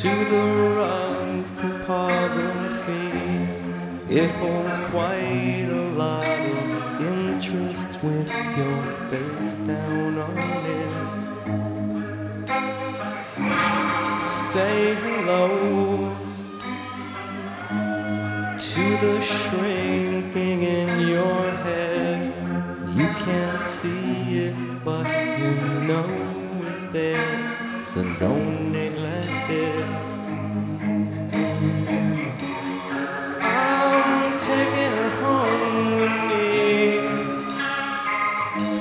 to the rungs to pardon. It holds quite a lot of interest with your face down on it. Say hello to the shrinking in your head. You can't see it, but you know it's there, so don't neglect it. I'm taking her home with me,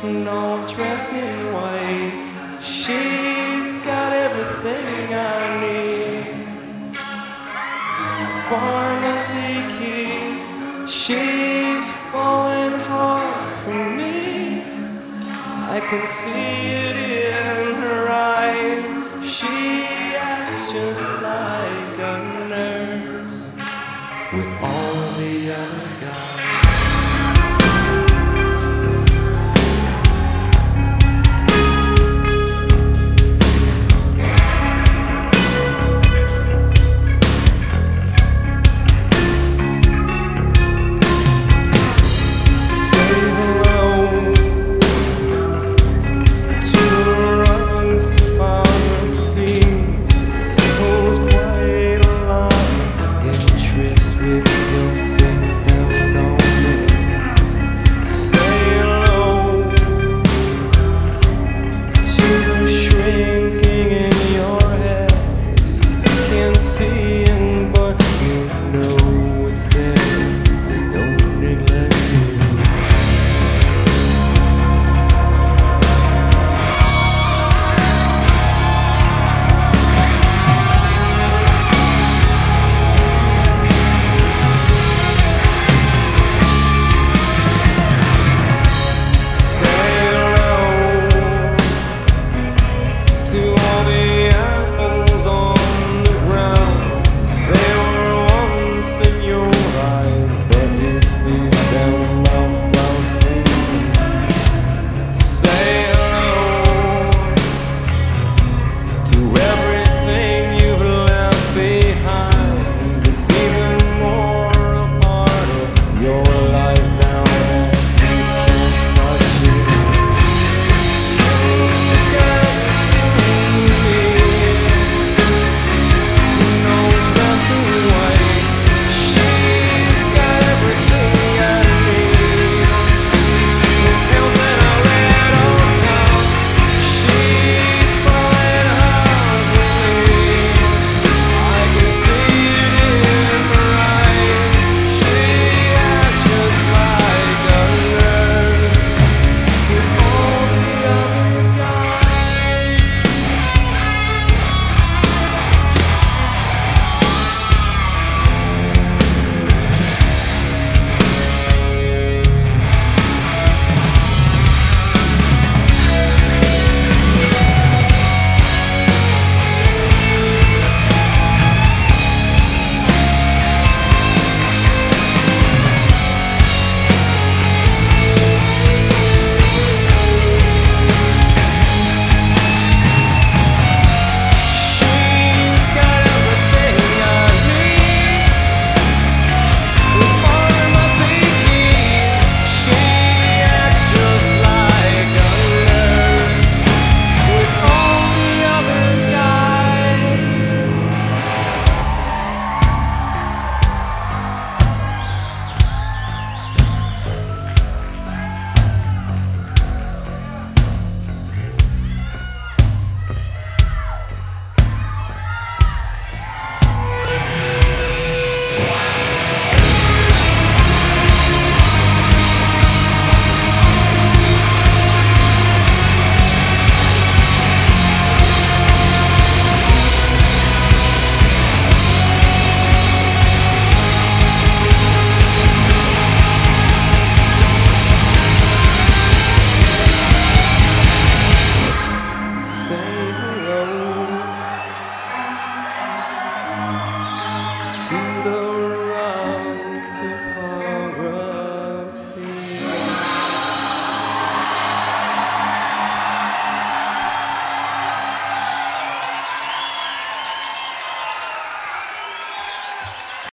and all dressed in white. She's got everything I need pharmacy keys. She's falling hard for me. I can see it she acts just like a nurse. With